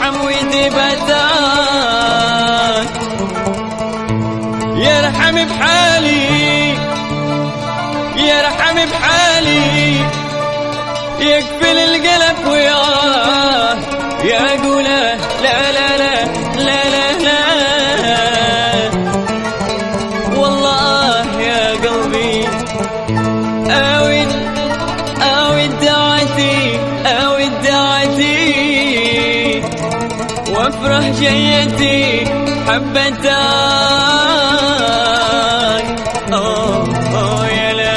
محمود بدر وافرح جيتي حبتك أوه أوه يا لال.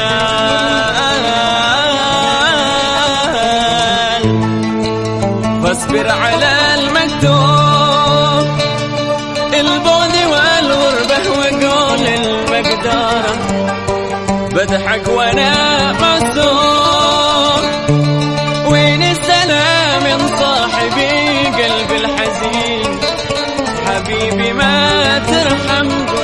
فاصبر على المكتوب. البعد والغربة وقول المقدار. بضحك وأنا لا ترحم.